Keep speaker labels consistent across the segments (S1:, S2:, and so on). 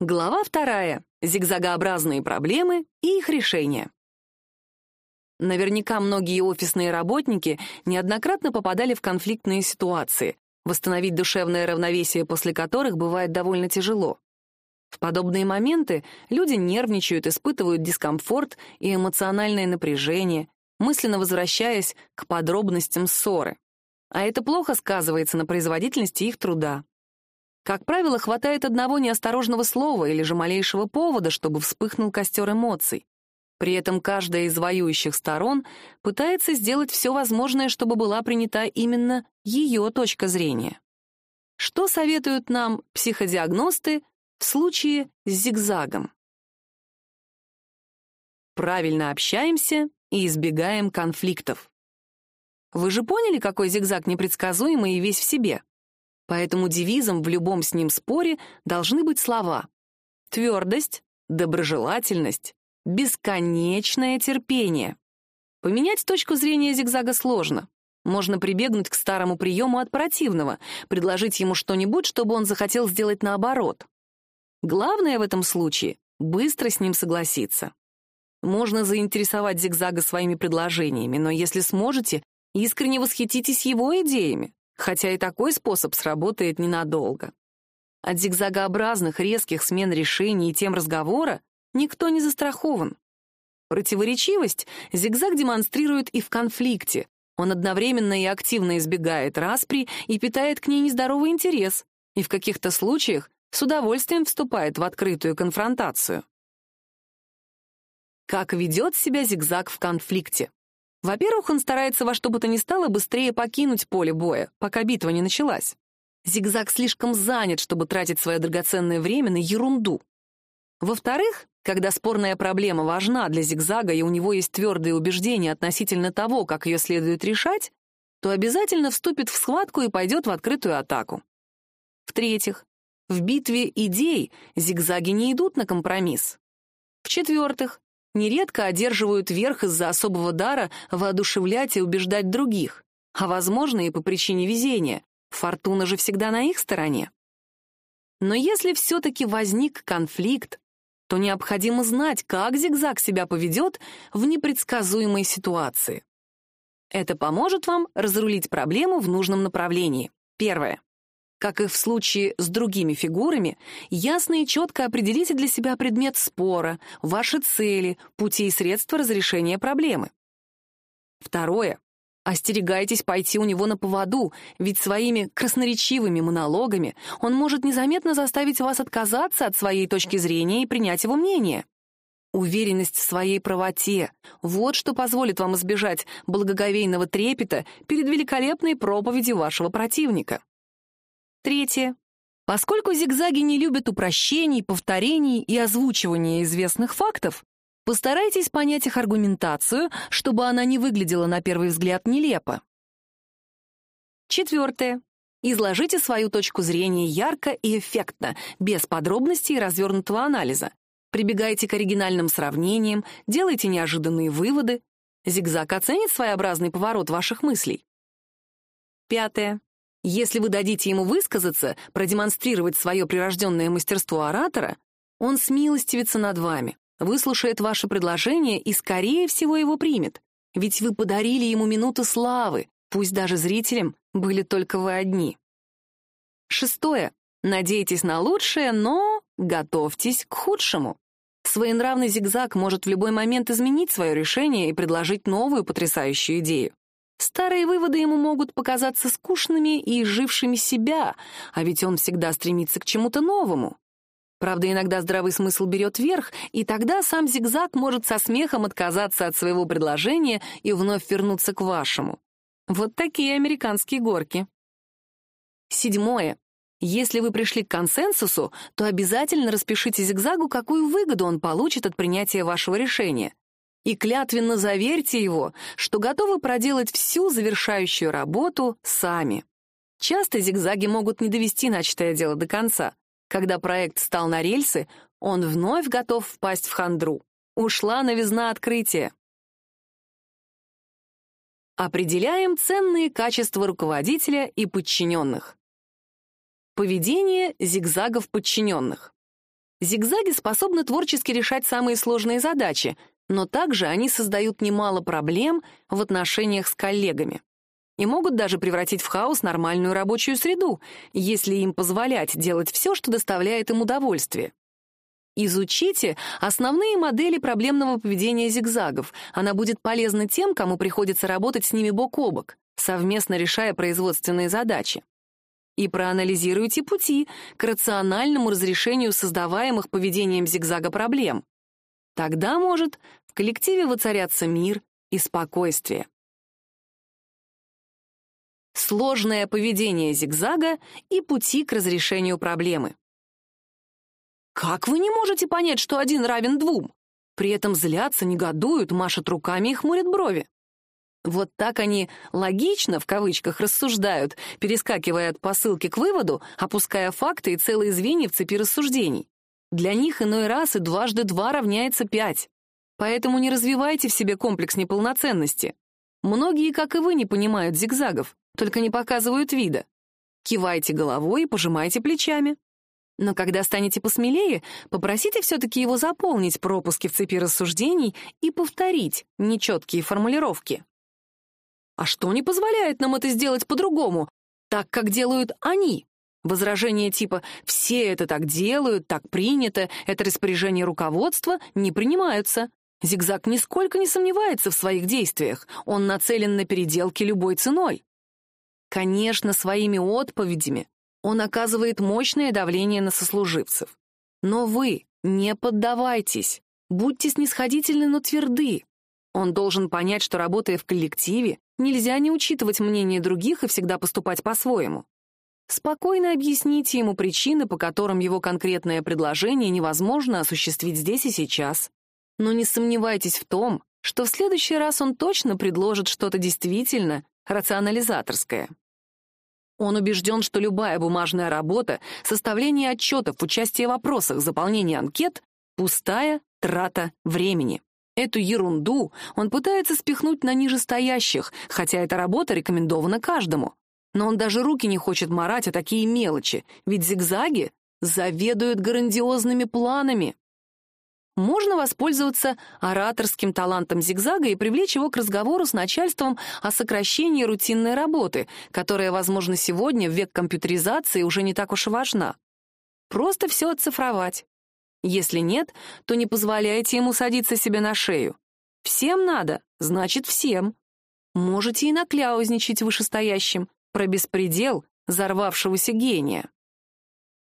S1: Глава вторая. Зигзагообразные проблемы и их решения. Наверняка многие офисные работники неоднократно попадали в конфликтные ситуации, восстановить душевное равновесие после которых бывает довольно тяжело. В подобные моменты люди нервничают, испытывают дискомфорт и эмоциональное напряжение, мысленно возвращаясь к подробностям ссоры. А это плохо сказывается на производительности их труда. Как правило, хватает одного неосторожного слова или же малейшего повода, чтобы вспыхнул костер эмоций. При этом каждая из воюющих сторон пытается сделать все возможное, чтобы была принята именно ее точка зрения. Что советуют нам психодиагносты в случае с зигзагом? Правильно общаемся и избегаем конфликтов. Вы же поняли, какой зигзаг непредсказуемый и весь в себе? Поэтому девизом в любом с ним споре должны быть слова «твердость», «доброжелательность», «бесконечное терпение». Поменять точку зрения зигзага сложно. Можно прибегнуть к старому приему от противного, предложить ему что-нибудь, чтобы он захотел сделать наоборот. Главное в этом случае — быстро с ним согласиться. Можно заинтересовать зигзага своими предложениями, но если сможете, искренне восхититесь его идеями хотя и такой способ сработает ненадолго. От зигзагообразных резких смен решений и тем разговора никто не застрахован. Противоречивость зигзаг демонстрирует и в конфликте. Он одновременно и активно избегает распри и питает к ней нездоровый интерес, и в каких-то случаях с удовольствием вступает в открытую конфронтацию. Как ведет себя зигзаг в конфликте? Во-первых, он старается во что бы то ни стало быстрее покинуть поле боя, пока битва не началась. Зигзаг слишком занят, чтобы тратить свое драгоценное время на ерунду. Во-вторых, когда спорная проблема важна для зигзага и у него есть твердые убеждения относительно того, как ее следует решать, то обязательно вступит в схватку и пойдет в открытую атаку. В-третьих, в битве идей зигзаги не идут на компромисс. В-четвертых, нередко одерживают верх из-за особого дара воодушевлять и убеждать других, а, возможно, и по причине везения. Фортуна же всегда на их стороне. Но если все-таки возник конфликт, то необходимо знать, как зигзаг себя поведет в непредсказуемой ситуации. Это поможет вам разрулить проблему в нужном направлении. Первое. Как и в случае с другими фигурами, ясно и четко определите для себя предмет спора, ваши цели, пути и средства разрешения проблемы. Второе. Остерегайтесь пойти у него на поводу, ведь своими красноречивыми монологами он может незаметно заставить вас отказаться от своей точки зрения и принять его мнение. Уверенность в своей правоте — вот что позволит вам избежать благоговейного трепета перед великолепной проповедью вашего противника. Третье. Поскольку зигзаги не любят упрощений, повторений и озвучивания известных фактов, постарайтесь понять их аргументацию, чтобы она не выглядела на первый взгляд нелепо. Четвертое. Изложите свою точку зрения ярко и эффектно, без подробностей и развернутого анализа. Прибегайте к оригинальным сравнениям, делайте неожиданные выводы. Зигзаг оценит своеобразный поворот ваших мыслей. Пятое. Если вы дадите ему высказаться, продемонстрировать свое прирожденное мастерство оратора, он смилостивится над вами, выслушает ваше предложение и, скорее всего, его примет. Ведь вы подарили ему минуту славы, пусть даже зрителям были только вы одни. Шестое. Надейтесь на лучшее, но готовьтесь к худшему. Своенравный зигзаг может в любой момент изменить свое решение и предложить новую потрясающую идею. Старые выводы ему могут показаться скучными и изжившими себя, а ведь он всегда стремится к чему-то новому. Правда, иногда здравый смысл берет верх, и тогда сам зигзаг может со смехом отказаться от своего предложения и вновь вернуться к вашему. Вот такие американские горки. Седьмое. Если вы пришли к консенсусу, то обязательно распишите зигзагу, какую выгоду он получит от принятия вашего решения и клятвенно заверьте его, что готовы проделать всю завершающую работу сами. Часто зигзаги могут не довести начатое дело до конца. Когда проект стал на рельсы, он вновь готов впасть в хандру. Ушла новизна открытия. Определяем ценные качества руководителя и подчиненных. Поведение зигзагов подчиненных. Зигзаги способны творчески решать самые сложные задачи, но также они создают немало проблем в отношениях с коллегами и могут даже превратить в хаос нормальную рабочую среду, если им позволять делать все, что доставляет им удовольствие. Изучите основные модели проблемного поведения зигзагов. Она будет полезна тем, кому приходится работать с ними бок о бок, совместно решая производственные задачи. И проанализируйте пути к рациональному разрешению создаваемых поведением зигзага проблем. Тогда, может, в коллективе воцарятся мир и спокойствие. Сложное поведение зигзага и пути к разрешению проблемы. Как вы не можете понять, что один равен двум? При этом злятся, негодуют, машут руками и хмурят брови. Вот так они «логично» в кавычках рассуждают, перескакивая от посылки к выводу, опуская факты и целые звенья в цепи рассуждений. Для них иной раз и дважды два равняется пять. Поэтому не развивайте в себе комплекс неполноценности. Многие, как и вы, не понимают зигзагов, только не показывают вида. Кивайте головой и пожимайте плечами. Но когда станете посмелее, попросите все-таки его заполнить пропуски в цепи рассуждений и повторить нечеткие формулировки. А что не позволяет нам это сделать по-другому, так, как делают они? Возражения типа «все это так делают, так принято, это распоряжение руководства» не принимаются. Зигзаг нисколько не сомневается в своих действиях, он нацелен на переделки любой ценой. Конечно, своими отповедями он оказывает мощное давление на сослуживцев. Но вы не поддавайтесь, будьте снисходительны, но тверды. Он должен понять, что, работая в коллективе, нельзя не учитывать мнение других и всегда поступать по-своему. Спокойно объясните ему причины, по которым его конкретное предложение невозможно осуществить здесь и сейчас. Но не сомневайтесь в том, что в следующий раз он точно предложит что-то действительно рационализаторское. Он убежден, что любая бумажная работа, составление отчетов, участие в вопросах, заполнение анкет — пустая трата времени. Эту ерунду он пытается спихнуть на нижестоящих, хотя эта работа рекомендована каждому. Но он даже руки не хочет марать о такие мелочи, ведь зигзаги заведуют грандиозными планами. Можно воспользоваться ораторским талантом зигзага и привлечь его к разговору с начальством о сокращении рутинной работы, которая, возможно, сегодня в век компьютеризации уже не так уж и важна. Просто все оцифровать. Если нет, то не позволяйте ему садиться себе на шею. Всем надо, значит, всем. Можете и накляузничать вышестоящим про беспредел взорвавшегося гения.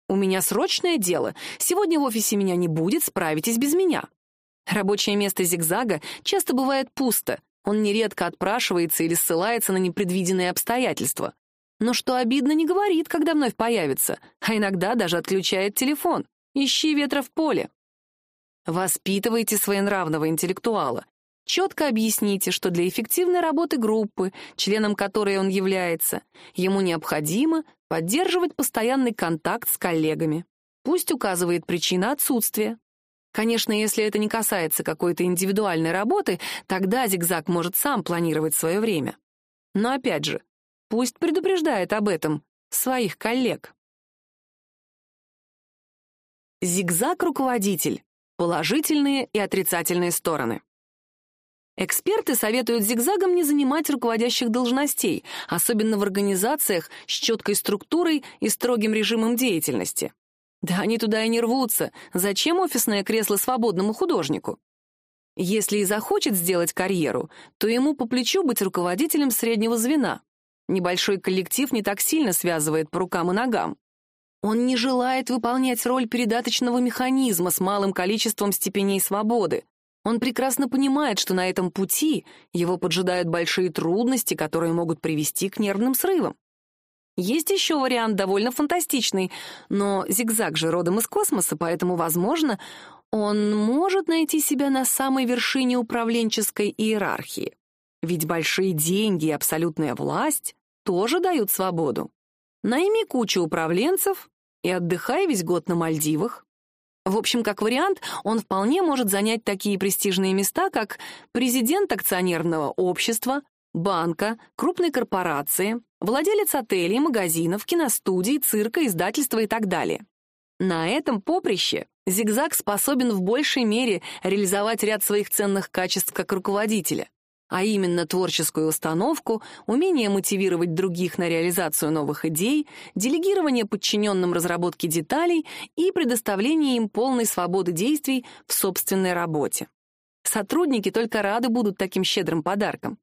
S1: У меня срочное дело. Сегодня в офисе меня не будет, справитесь без меня. Рабочее место зигзага часто бывает пусто. Он нередко отпрашивается или ссылается на непредвиденные обстоятельства. Но что обидно, не говорит, когда вновь появится, а иногда даже отключает телефон. Ищи ветра в поле. Воспитывайте своенравного интеллектуала. Четко объясните, что для эффективной работы группы, членом которой он является, ему необходимо поддерживать постоянный контакт с коллегами. Пусть указывает причина отсутствия. Конечно, если это не касается какой-то индивидуальной работы, тогда зигзаг может сам планировать свое время. Но опять же, пусть предупреждает об этом своих коллег. Зигзаг-руководитель. Положительные и отрицательные стороны. Эксперты советуют зигзагам не занимать руководящих должностей, особенно в организациях с четкой структурой и строгим режимом деятельности. Да они туда и не рвутся. Зачем офисное кресло свободному художнику? Если и захочет сделать карьеру, то ему по плечу быть руководителем среднего звена. Небольшой коллектив не так сильно связывает по рукам и ногам. Он не желает выполнять роль передаточного механизма с малым количеством степеней свободы. Он прекрасно понимает, что на этом пути его поджидают большие трудности, которые могут привести к нервным срывам. Есть еще вариант довольно фантастичный, но зигзаг же родом из космоса, поэтому, возможно, он может найти себя на самой вершине управленческой иерархии. Ведь большие деньги и абсолютная власть тоже дают свободу. Найми кучу управленцев и отдыхай весь год на Мальдивах. В общем, как вариант, он вполне может занять такие престижные места, как президент акционерного общества, банка, крупной корпорации, владелец отелей, магазинов, киностудий, цирка, издательства и так далее. На этом поприще Зигзаг способен в большей мере реализовать ряд своих ценных качеств как руководителя, а именно творческую установку, умение мотивировать других на реализацию новых идей, делегирование подчиненным разработки деталей и предоставление им полной свободы действий в собственной работе. Сотрудники только рады будут таким щедрым подаркам.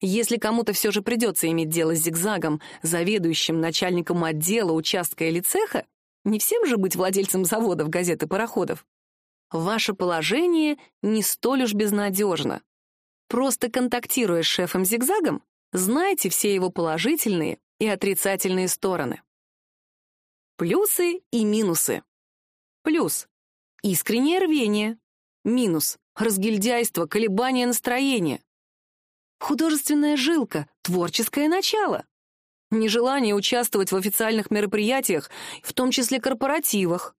S1: Если кому-то все же придется иметь дело с зигзагом, заведующим начальником отдела, участка или цеха, не всем же быть владельцем заводов, газет и пароходов. Ваше положение не столь уж безнадежно. Просто контактируя с шефом-зигзагом, знайте все его положительные и отрицательные стороны. Плюсы и минусы. Плюс — искреннее рвение. Минус — разгильдяйство, колебание настроения. Художественная жилка, творческое начало. Нежелание участвовать в официальных мероприятиях, в том числе корпоративах.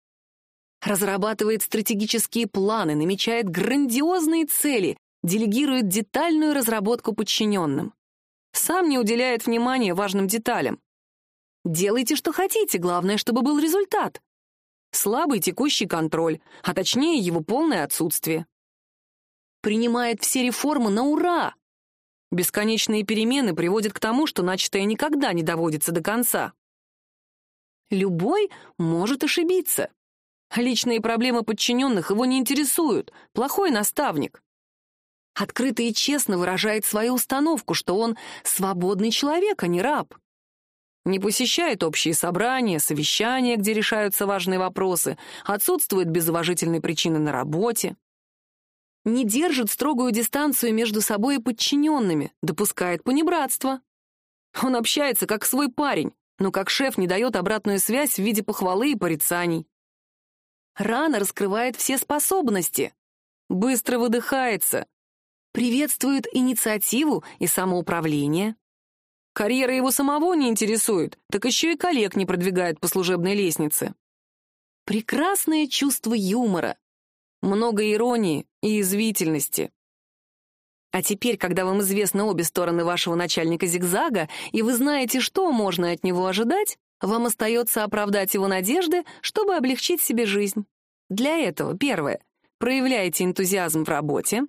S1: Разрабатывает стратегические планы, намечает грандиозные цели, делегирует детальную разработку подчиненным. Сам не уделяет внимания важным деталям. Делайте, что хотите, главное, чтобы был результат. Слабый текущий контроль, а точнее его полное отсутствие. Принимает все реформы на ура, Бесконечные перемены приводят к тому, что начатое никогда не доводится до конца. Любой может ошибиться. Личные проблемы подчиненных его не интересуют. Плохой наставник. Открыто и честно выражает свою установку, что он свободный человек, а не раб. Не посещает общие собрания, совещания, где решаются важные вопросы, отсутствует без уважительной причины на работе не держит строгую дистанцию между собой и подчиненными, допускает понебратство. Он общается как свой парень, но как шеф не дает обратную связь в виде похвалы и порицаний. Рано раскрывает все способности, быстро выдыхается, приветствует инициативу и самоуправление. Карьера его самого не интересует, так еще и коллег не продвигает по служебной лестнице. Прекрасное чувство юмора, много иронии и извительности. А теперь, когда вам известны обе стороны вашего начальника зигзага, и вы знаете, что можно от него ожидать, вам остается оправдать его надежды, чтобы облегчить себе жизнь. Для этого, первое, проявляйте энтузиазм в работе.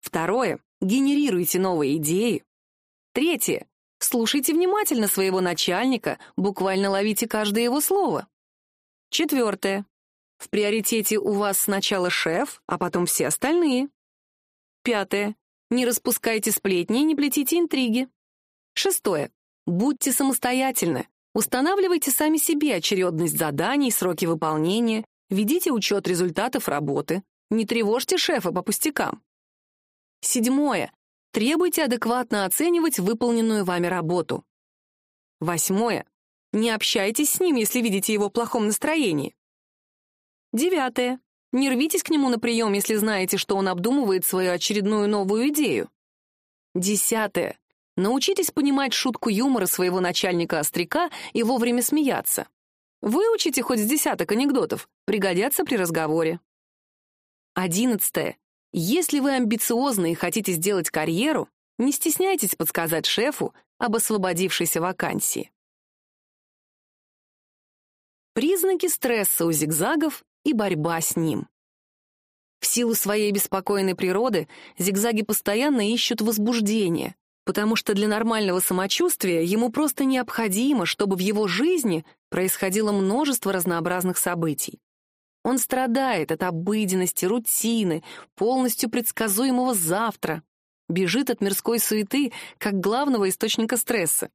S1: Второе, генерируйте новые идеи. Третье, слушайте внимательно своего начальника, буквально ловите каждое его слово. Четвертое, в приоритете у вас сначала шеф, а потом все остальные. Пятое. Не распускайте сплетни и не плетите интриги. Шестое. Будьте самостоятельны. Устанавливайте сами себе очередность заданий, сроки выполнения, ведите учет результатов работы. Не тревожьте шефа по пустякам. Седьмое. Требуйте адекватно оценивать выполненную вами работу. Восьмое. Не общайтесь с ним, если видите его в плохом настроении. Девятое. Не рвитесь к нему на прием, если знаете, что он обдумывает свою очередную новую идею. Десятое. Научитесь понимать шутку юмора своего начальника-остряка и вовремя смеяться. Выучите хоть с десяток анекдотов, пригодятся при разговоре. Одиннадцатое. Если вы амбициозны и хотите сделать карьеру, не стесняйтесь подсказать шефу об освободившейся вакансии. Признаки стресса у зигзагов и борьба с ним. В силу своей беспокойной природы зигзаги постоянно ищут возбуждение, потому что для нормального самочувствия ему просто необходимо, чтобы в его жизни происходило множество разнообразных событий. Он страдает от обыденности, рутины, полностью предсказуемого завтра, бежит от мирской суеты как главного источника стресса.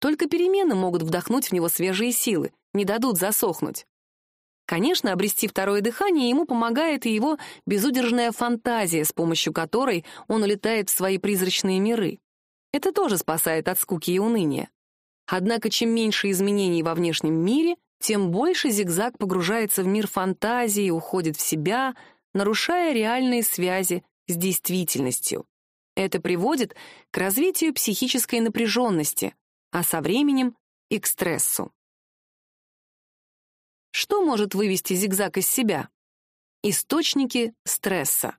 S1: Только перемены могут вдохнуть в него свежие силы, не дадут засохнуть. Конечно, обрести второе дыхание ему помогает и его безудержная фантазия, с помощью которой он улетает в свои призрачные миры. Это тоже спасает от скуки и уныния. Однако чем меньше изменений во внешнем мире, тем больше зигзаг погружается в мир фантазии, уходит в себя, нарушая реальные связи с действительностью. Это приводит к развитию психической напряженности, а со временем и к стрессу. Что может вывести зигзаг из себя? Источники стресса.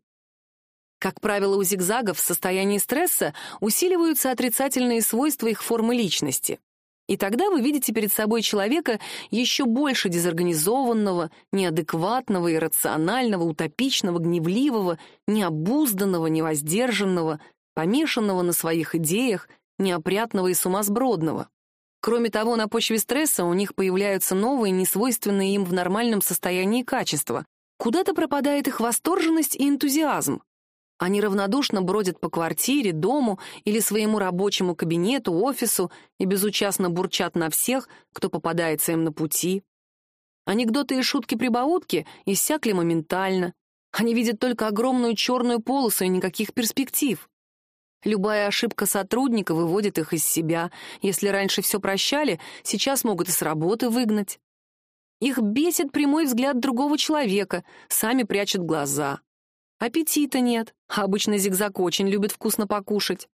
S1: Как правило, у зигзагов в состоянии стресса усиливаются отрицательные свойства их формы личности. И тогда вы видите перед собой человека еще больше дезорганизованного, неадекватного, иррационального, утопичного, гневливого, необузданного, невоздержанного, помешанного на своих идеях, неопрятного и сумасбродного. Кроме того, на почве стресса у них появляются новые, несвойственные им в нормальном состоянии качества. Куда-то пропадает их восторженность и энтузиазм. Они равнодушно бродят по квартире, дому или своему рабочему кабинету, офису и безучастно бурчат на всех, кто попадается им на пути. Анекдоты и шутки-прибаутки иссякли моментально. Они видят только огромную черную полосу и никаких перспектив. Любая ошибка сотрудника выводит их из себя. Если раньше все прощали, сейчас могут и с работы выгнать. Их бесит прямой взгляд другого человека, сами прячут глаза. Аппетита нет, а обычно зигзаг очень любит вкусно покушать.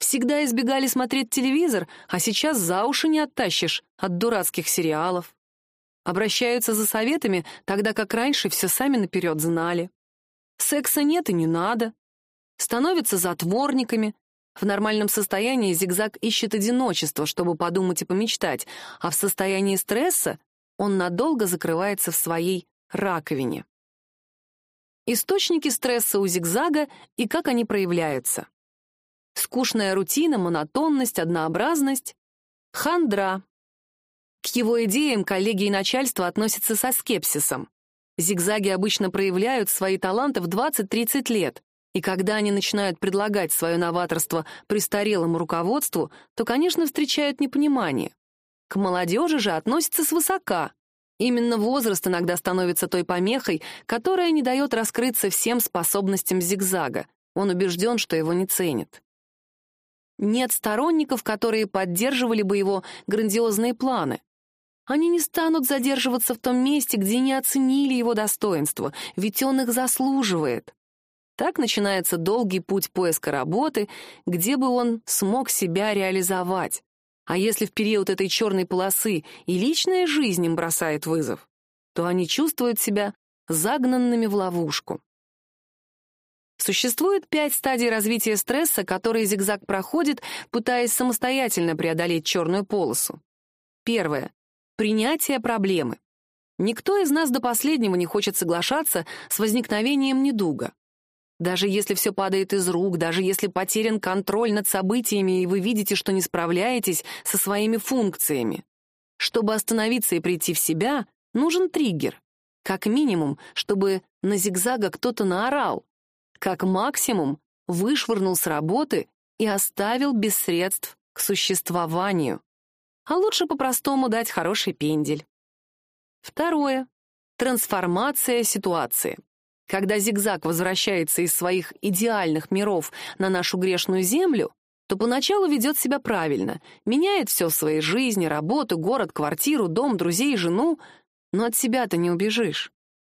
S1: Всегда избегали смотреть телевизор, а сейчас за уши не оттащишь от дурацких сериалов. Обращаются за советами, тогда как раньше все сами наперед знали. Секса нет и не надо. Становятся затворниками. В нормальном состоянии зигзаг ищет одиночество, чтобы подумать и помечтать, а в состоянии стресса он надолго закрывается в своей раковине. Источники стресса у зигзага и как они проявляются. Скучная рутина, монотонность, однообразность. Хандра. К его идеям коллеги и начальство относятся со скепсисом. Зигзаги обычно проявляют свои таланты в 20-30 лет, и когда они начинают предлагать свое новаторство престарелому руководству, то, конечно, встречают непонимание. К молодежи же относятся свысока, Именно возраст иногда становится той помехой, которая не дает раскрыться всем способностям зигзага. Он убежден, что его не ценят. Нет сторонников, которые поддерживали бы его грандиозные планы. Они не станут задерживаться в том месте, где не оценили его достоинство, ведь он их заслуживает. Так начинается долгий путь поиска работы, где бы он смог себя реализовать. А если в период этой черной полосы и личная жизнь им бросает вызов, то они чувствуют себя загнанными в ловушку. Существует пять стадий развития стресса, которые зигзаг проходит, пытаясь самостоятельно преодолеть черную полосу. Первое. Принятие проблемы. Никто из нас до последнего не хочет соглашаться с возникновением недуга. Даже если все падает из рук, даже если потерян контроль над событиями, и вы видите, что не справляетесь со своими функциями. Чтобы остановиться и прийти в себя, нужен триггер. Как минимум, чтобы на зигзага кто-то наорал. Как максимум, вышвырнул с работы и оставил без средств к существованию. А лучше по-простому дать хороший пендель. Второе. Трансформация ситуации. Когда зигзаг возвращается из своих идеальных миров на нашу грешную землю, то поначалу ведет себя правильно, меняет все в своей жизни, работу, город, квартиру, дом, друзей, жену, но от себя-то не убежишь.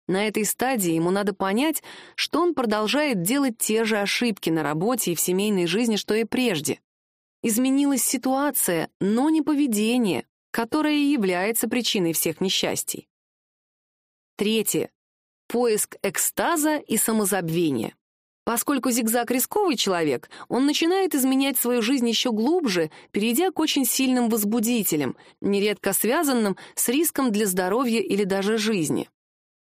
S1: На этой стадии ему надо понять, что он продолжает делать те же ошибки на работе и в семейной жизни, что и прежде. Изменилась ситуация, но не поведение, которое является причиной всех несчастий. Третье поиск экстаза и самозабвения. Поскольку зигзаг рисковый человек, он начинает изменять свою жизнь еще глубже, перейдя к очень сильным возбудителям, нередко связанным с риском для здоровья или даже жизни.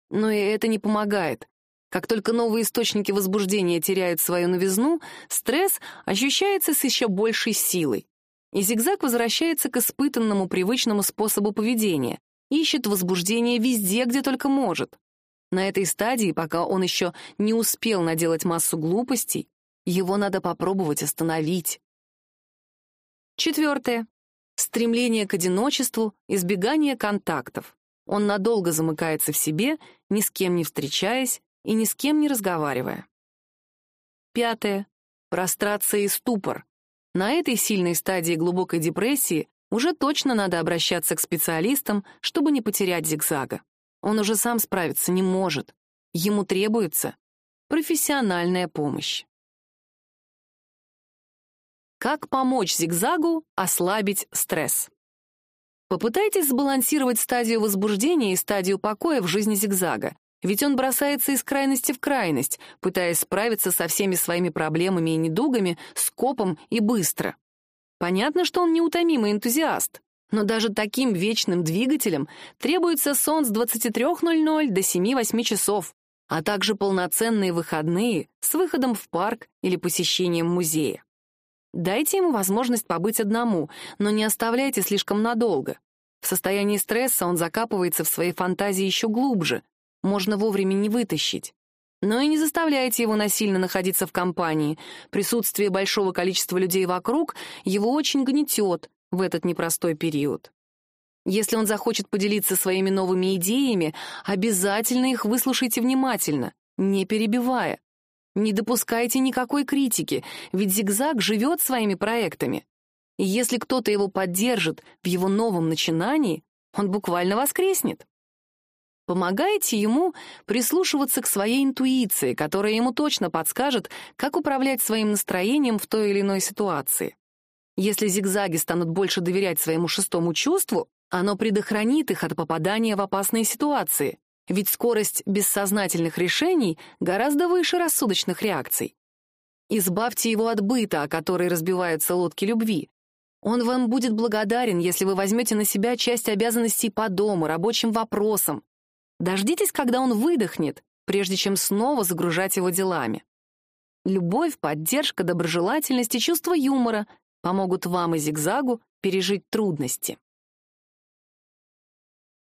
S1: Но и это не помогает. Как только новые источники возбуждения теряют свою новизну, стресс ощущается с еще большей силой. И зигзаг возвращается к испытанному привычному способу поведения, ищет возбуждение везде, где только может. На этой стадии, пока он еще не успел наделать массу глупостей, его надо попробовать остановить. Четвертое. Стремление к одиночеству, избегание контактов. Он надолго замыкается в себе, ни с кем не встречаясь и ни с кем не разговаривая. Пятое. Прострация и ступор. На этой сильной стадии глубокой депрессии уже точно надо обращаться к специалистам, чтобы не потерять зигзага. Он уже сам справиться не может. Ему требуется профессиональная помощь. Как помочь зигзагу ослабить стресс? Попытайтесь сбалансировать стадию возбуждения и стадию покоя в жизни зигзага, ведь он бросается из крайности в крайность, пытаясь справиться со всеми своими проблемами и недугами скопом и быстро. Понятно, что он неутомимый энтузиаст, Но даже таким вечным двигателям требуется сон с 23.00 до 7-8 часов, а также полноценные выходные с выходом в парк или посещением музея. Дайте ему возможность побыть одному, но не оставляйте слишком надолго. В состоянии стресса он закапывается в своей фантазии еще глубже, можно вовремя не вытащить. Но и не заставляйте его насильно находиться в компании. Присутствие большого количества людей вокруг его очень гнетет в этот непростой период. Если он захочет поделиться своими новыми идеями, обязательно их выслушайте внимательно, не перебивая. Не допускайте никакой критики, ведь зигзаг живет своими проектами. И если кто-то его поддержит в его новом начинании, он буквально воскреснет. Помогайте ему прислушиваться к своей интуиции, которая ему точно подскажет, как управлять своим настроением в той или иной ситуации. Если зигзаги станут больше доверять своему шестому чувству, оно предохранит их от попадания в опасные ситуации, ведь скорость бессознательных решений гораздо выше рассудочных реакций. Избавьте его от быта, о которой разбиваются лодки любви. Он вам будет благодарен, если вы возьмете на себя часть обязанностей по дому, рабочим вопросам, Дождитесь, когда он выдохнет, прежде чем снова загружать его делами. Любовь, поддержка, доброжелательность и чувство юмора помогут вам и зигзагу пережить трудности.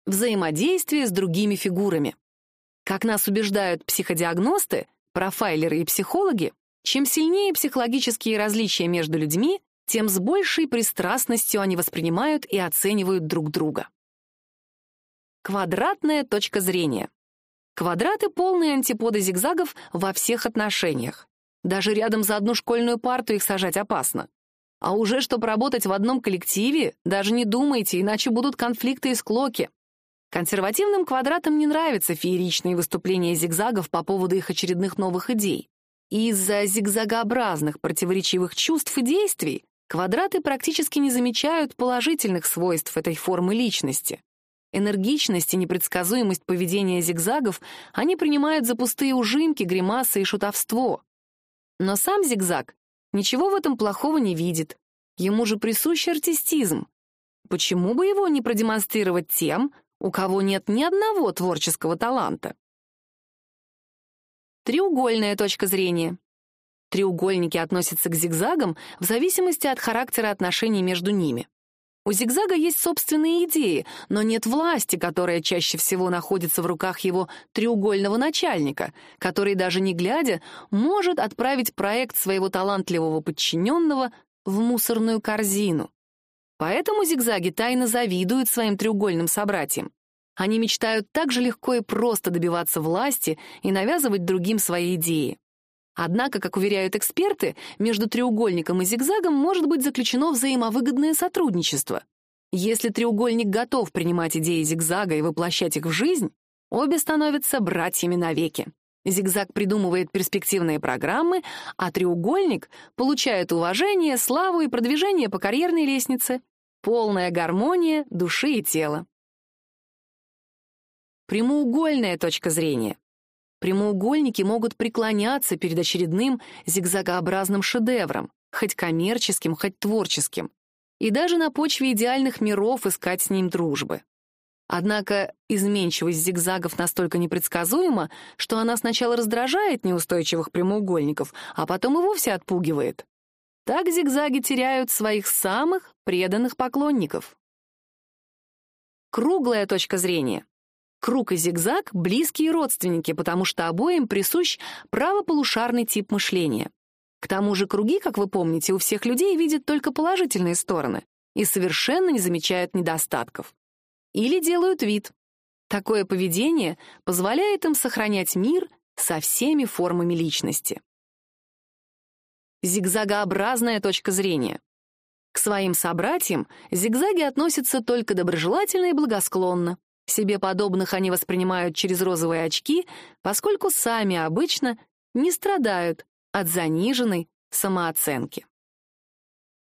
S1: Взаимодействие с другими фигурами. Как нас убеждают психодиагносты, профайлеры и психологи, чем сильнее психологические различия между людьми, тем с большей пристрастностью они воспринимают и оценивают друг друга. Квадратная точка зрения. Квадраты — полные антиподы зигзагов во всех отношениях. Даже рядом за одну школьную парту их сажать опасно. А уже чтобы работать в одном коллективе, даже не думайте, иначе будут конфликты и склоки. Консервативным квадратам не нравятся фееричные выступления зигзагов по поводу их очередных новых идей. Из-за зигзагообразных противоречивых чувств и действий квадраты практически не замечают положительных свойств этой формы личности. Энергичность и непредсказуемость поведения зигзагов они принимают за пустые ужимки, гримасы и шутовство. Но сам зигзаг ничего в этом плохого не видит. Ему же присущ артистизм. Почему бы его не продемонстрировать тем, у кого нет ни одного творческого таланта? Треугольная точка зрения. Треугольники относятся к зигзагам в зависимости от характера отношений между ними. У зигзага есть собственные идеи, но нет власти, которая чаще всего находится в руках его треугольного начальника, который, даже не глядя, может отправить проект своего талантливого подчиненного в мусорную корзину. Поэтому зигзаги тайно завидуют своим треугольным собратьям. Они мечтают так же легко и просто добиваться власти и навязывать другим свои идеи. Однако, как уверяют эксперты, между треугольником и зигзагом может быть заключено взаимовыгодное сотрудничество. Если треугольник готов принимать идеи зигзага и воплощать их в жизнь, обе становятся братьями навеки. Зигзаг придумывает перспективные программы, а треугольник получает уважение, славу и продвижение по карьерной лестнице. Полная гармония души и тела. Прямоугольная точка зрения. Прямоугольники могут преклоняться перед очередным зигзагообразным шедевром, хоть коммерческим, хоть творческим, и даже на почве идеальных миров искать с ним дружбы. Однако изменчивость зигзагов настолько непредсказуема, что она сначала раздражает неустойчивых прямоугольников, а потом и вовсе отпугивает. Так зигзаги теряют своих самых преданных поклонников. Круглая точка зрения. Круг и зигзаг — близкие родственники, потому что обоим присущ правополушарный тип мышления. К тому же круги, как вы помните, у всех людей видят только положительные стороны и совершенно не замечают недостатков. Или делают вид. Такое поведение позволяет им сохранять мир со всеми формами личности. Зигзагообразная точка зрения. К своим собратьям зигзаги относятся только доброжелательно и благосклонно. Себе подобных они воспринимают через розовые очки, поскольку сами обычно не страдают от заниженной самооценки.